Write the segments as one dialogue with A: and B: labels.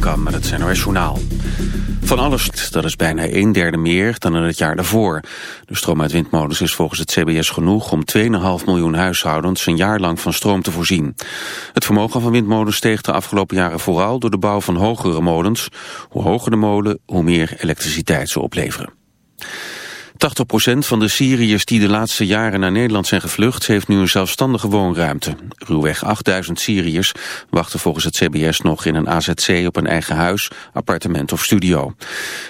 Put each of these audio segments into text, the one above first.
A: Kam met het Journaal. Van alles, dat is bijna een derde meer dan in het jaar daarvoor. De stroom uit windmolens is volgens het CBS genoeg om 2,5 miljoen huishoudens een jaar lang van stroom te voorzien. Het vermogen van windmolens steeg de afgelopen jaren vooral door de bouw van hogere molens. Hoe hoger de molen, hoe meer elektriciteit ze opleveren. 80% van de Syriërs die de laatste jaren naar Nederland zijn gevlucht... heeft nu een zelfstandige woonruimte. Ruwweg 8000 Syriërs wachten volgens het CBS nog in een AZC... op een eigen huis, appartement of studio.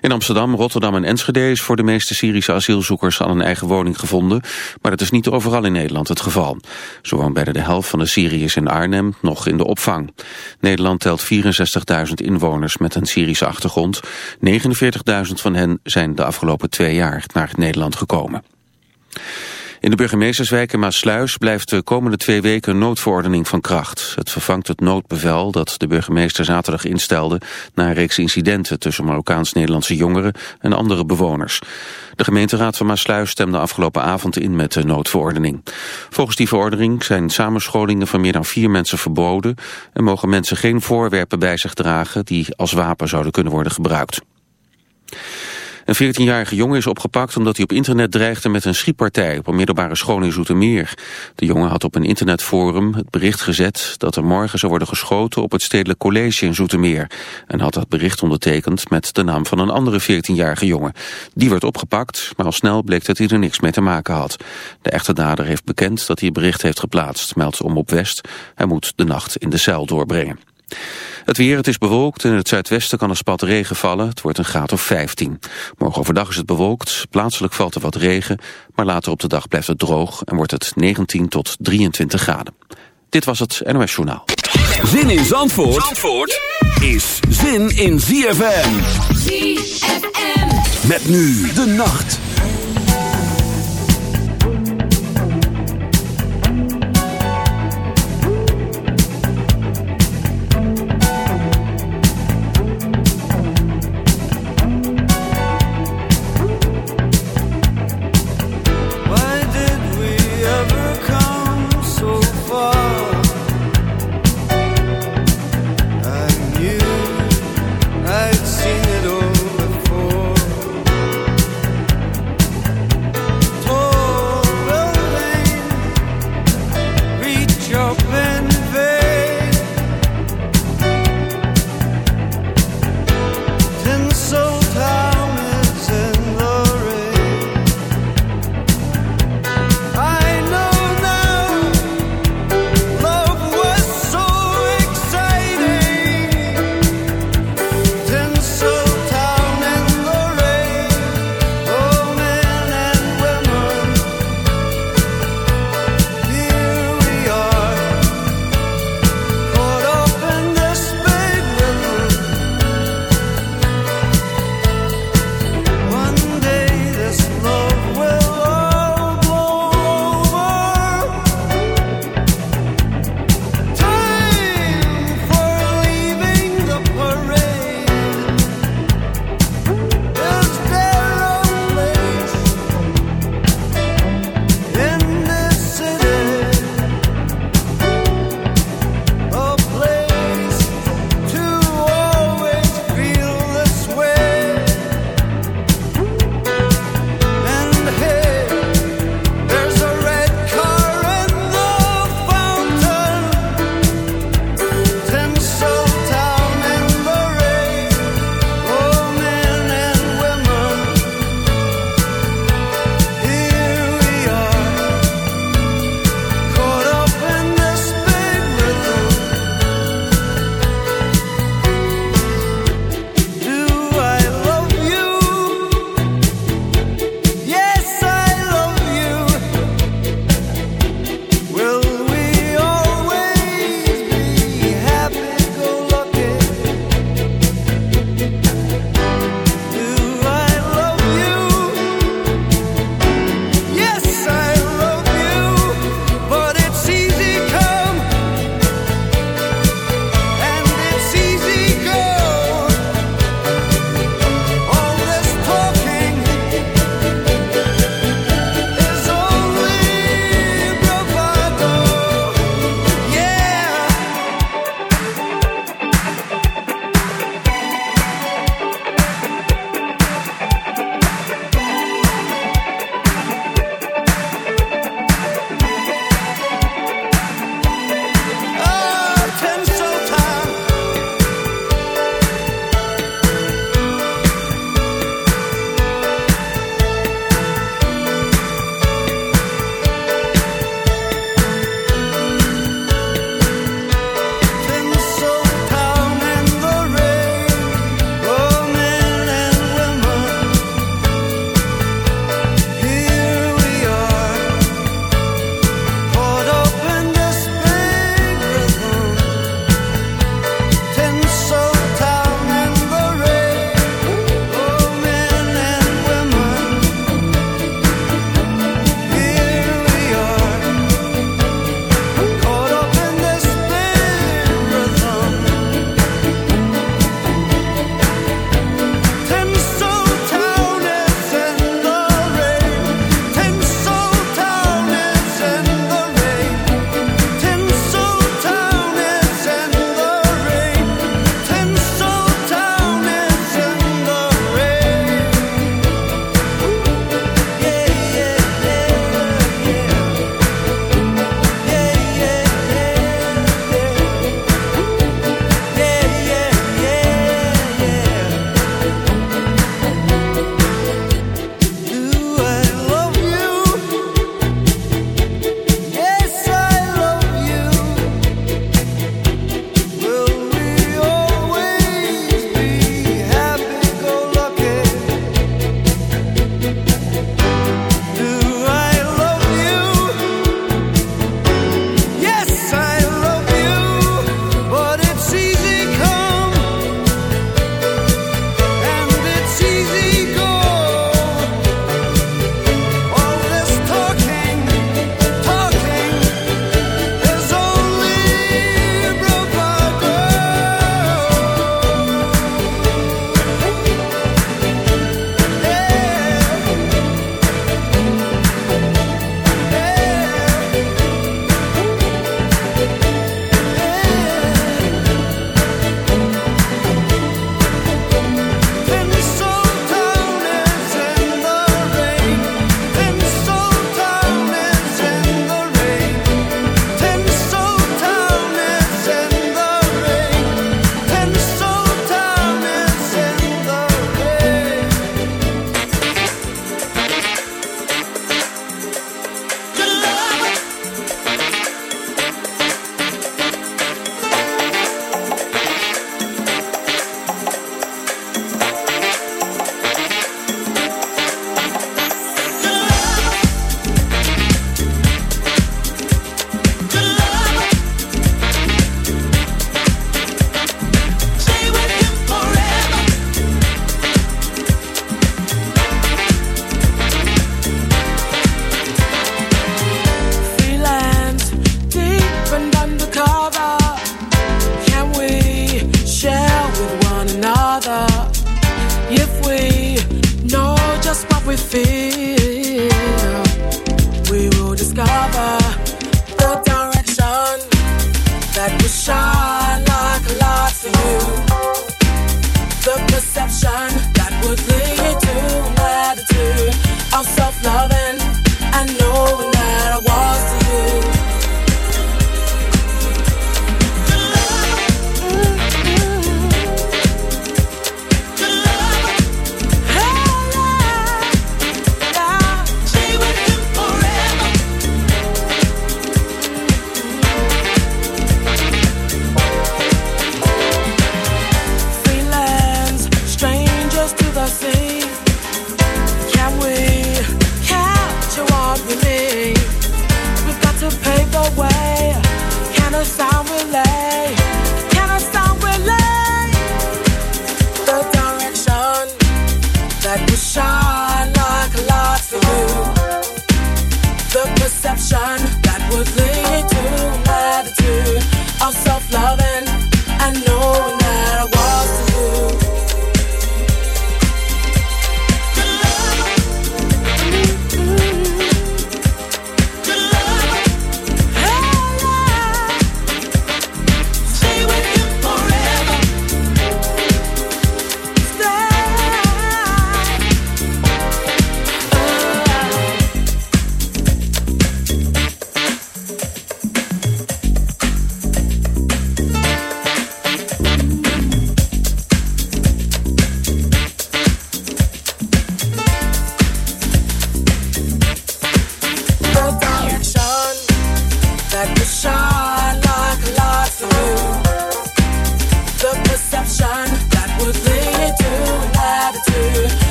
A: In Amsterdam, Rotterdam en Enschede is voor de meeste Syrische asielzoekers... al een eigen woning gevonden, maar dat is niet overal in Nederland het geval. Zo woont bijna de helft van de Syriërs in Arnhem nog in de opvang. Nederland telt 64.000 inwoners met een Syrische achtergrond. 49.000 van hen zijn de afgelopen twee jaar naar Nederland gekomen. In de burgemeesterswijk in Maasluis blijft de komende twee weken een noodverordening van kracht. Het vervangt het noodbevel dat de burgemeester zaterdag instelde na een reeks incidenten tussen Marokkaans-Nederlandse jongeren en andere bewoners. De gemeenteraad van Maasluis stemde afgelopen avond in met de noodverordening. Volgens die verordening zijn samenscholingen van meer dan vier mensen verboden en mogen mensen geen voorwerpen bij zich dragen die als wapen zouden kunnen worden gebruikt. Een 14-jarige jongen is opgepakt omdat hij op internet dreigde met een schietpartij op een middelbare school in Zoetermeer. De jongen had op een internetforum het bericht gezet dat er morgen zou worden geschoten op het Stedelijk College in Zoetermeer. En had dat bericht ondertekend met de naam van een andere 14-jarige jongen. Die werd opgepakt, maar al snel bleek dat hij er niks mee te maken had. De echte dader heeft bekend dat hij het bericht heeft geplaatst, meldt op West. Hij moet de nacht in de cel doorbrengen. Het weer, het is bewolkt. In het zuidwesten kan een spat regen vallen. Het wordt een graad of 15. Morgen overdag is het bewolkt. Plaatselijk valt er wat regen. Maar later op de dag blijft het droog en wordt het 19 tot 23 graden. Dit was het NOS Journaal.
B: Zin in Zandvoort, Zandvoort is zin in ZFM. ZFM. Met nu de nacht.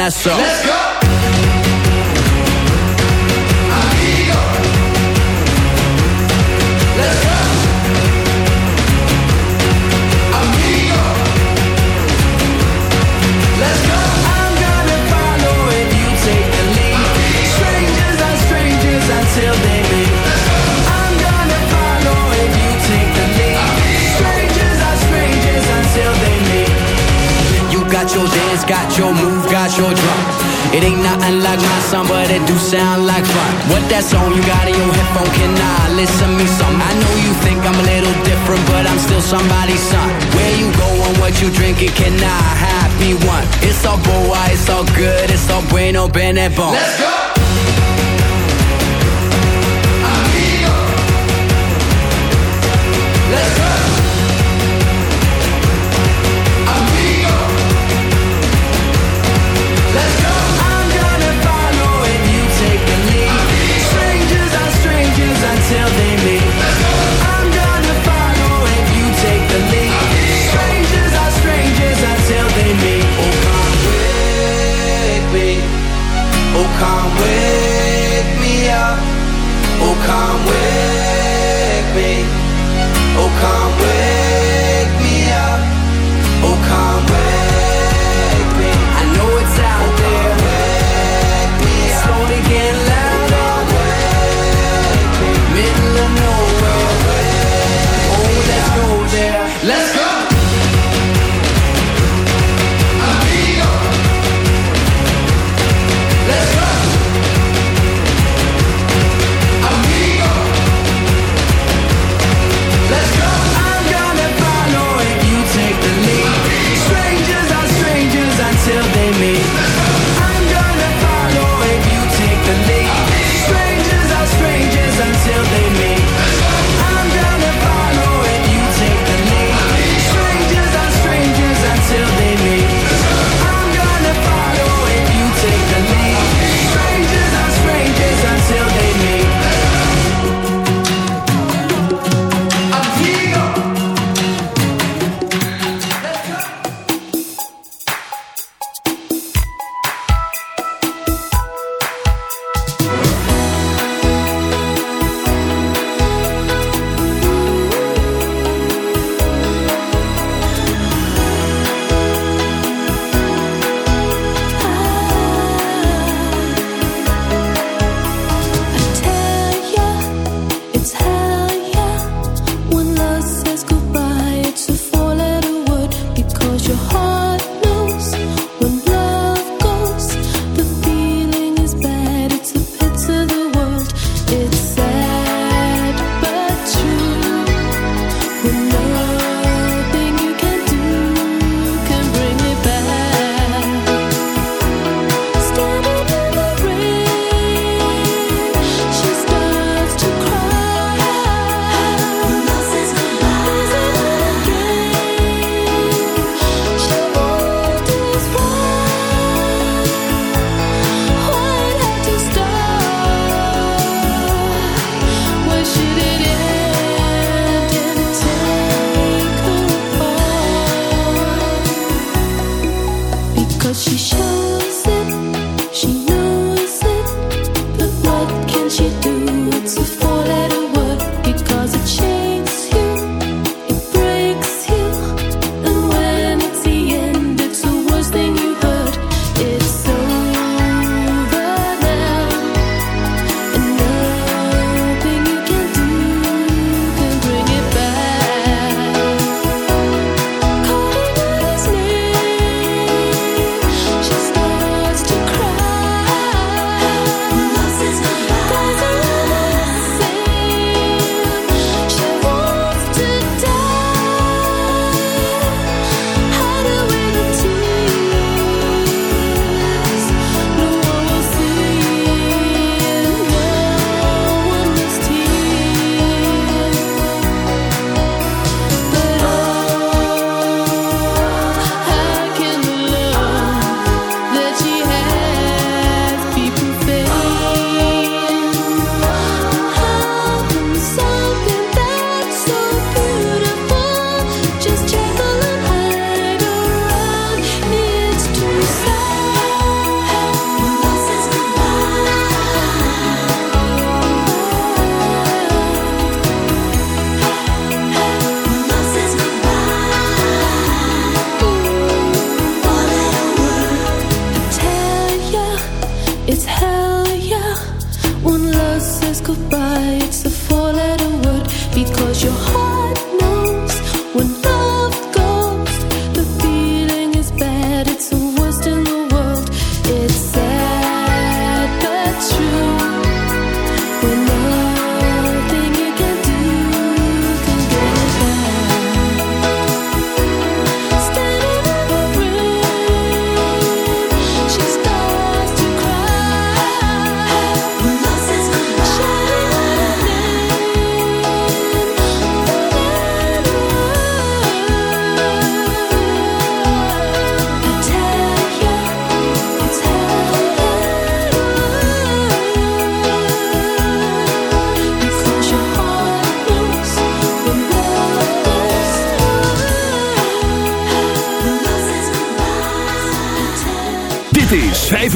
C: Let's go. Let's go!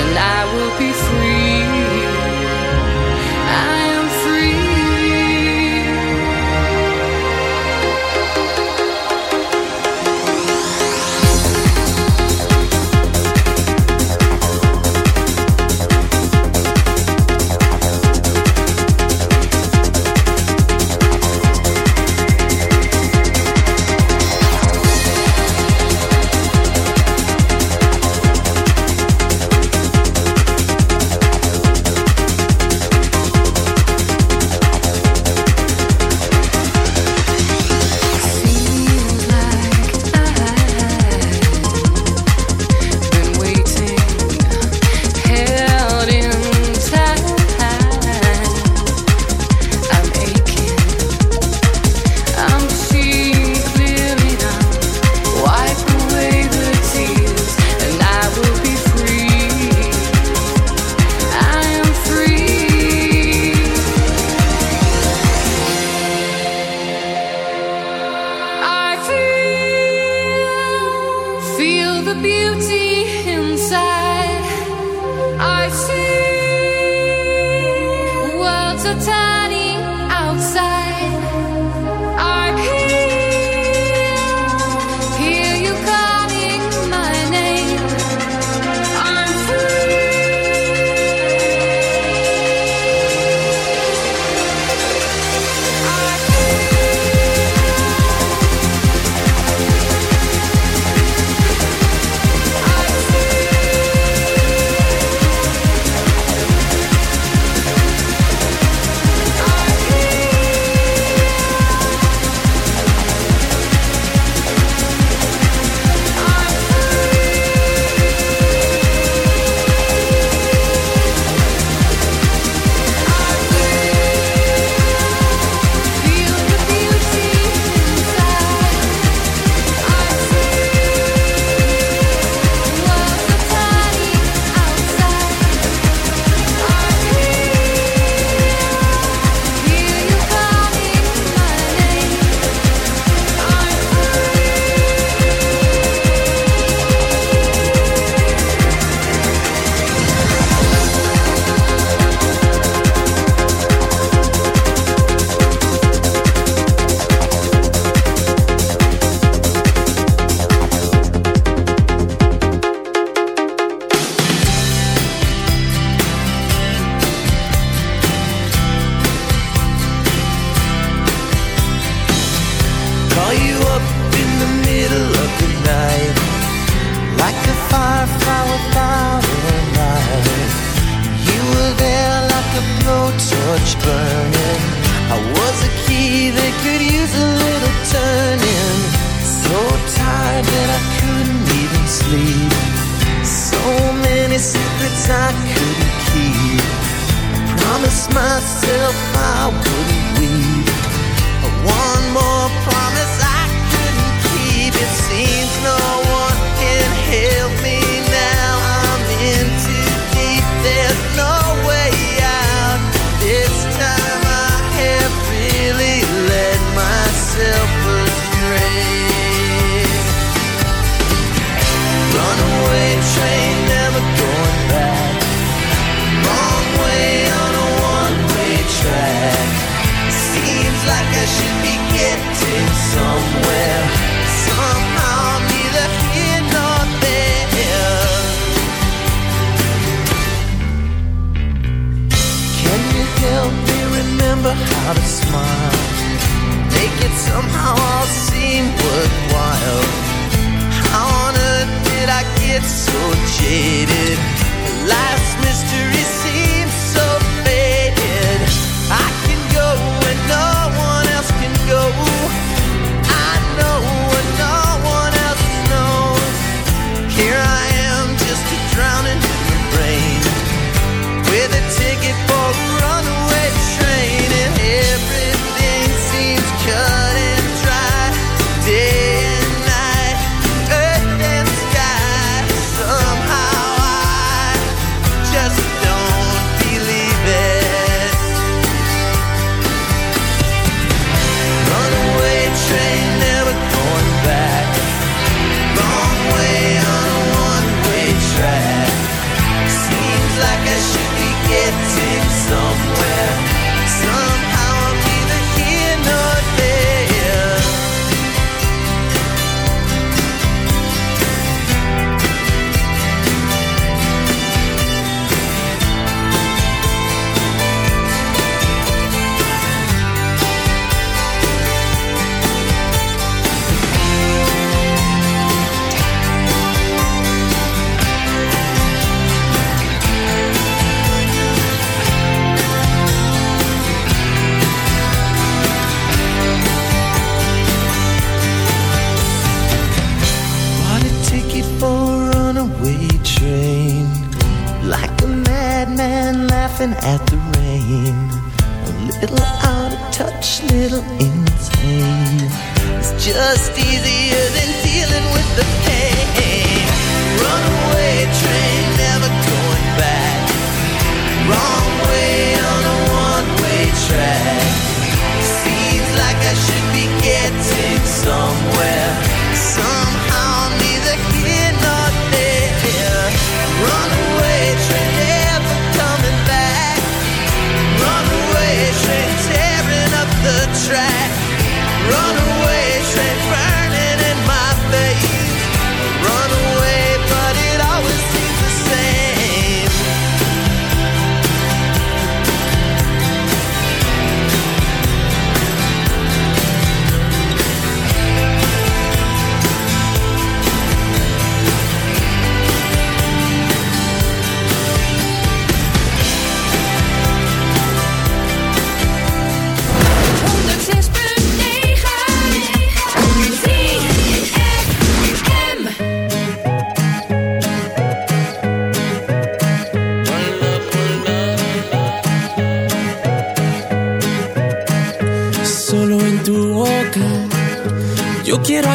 C: and I will be free.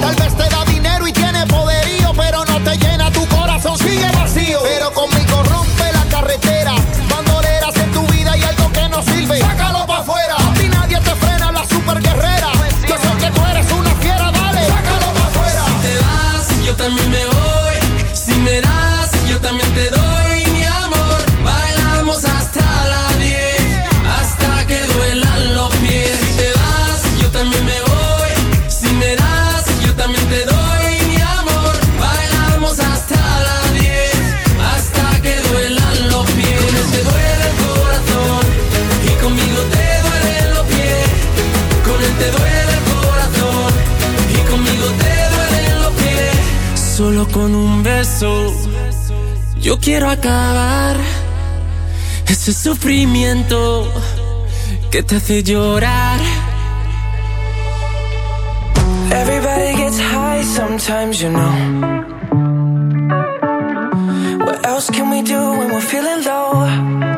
D: Tal vez te da Yo quiero acabar ese sufrimiento que te hace llorar.
E: Everybody gets high sometimes, you know. What else can we do when we're feeling low?